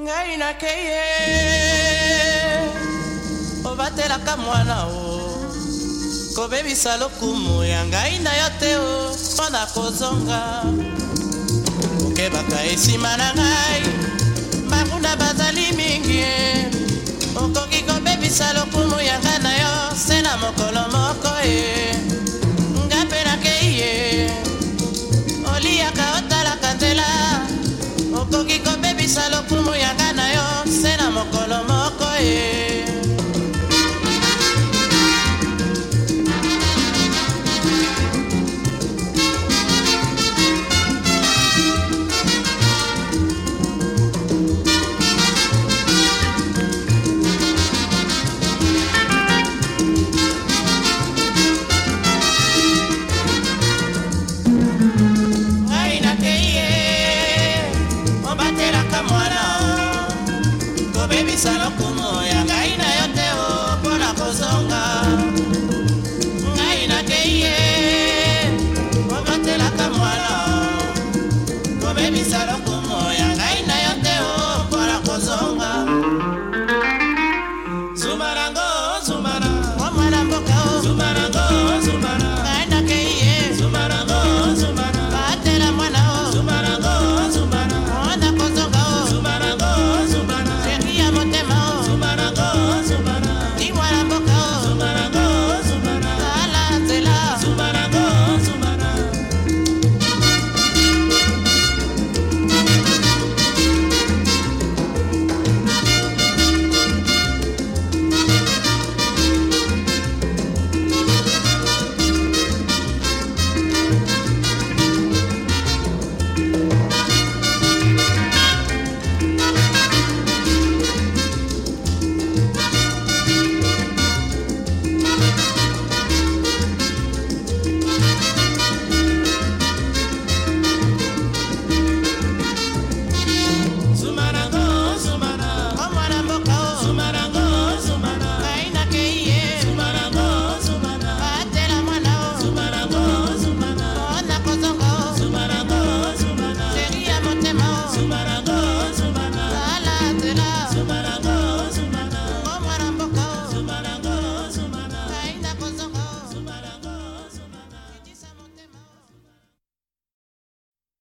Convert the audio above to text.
ngai nakeye obatelaka mwana o. Kobebisa lokumu ya ngai na yo te o mpo na kozonga. Okebaka esima na ngai Zumarango, Zumara, Wamarango, Zumarango.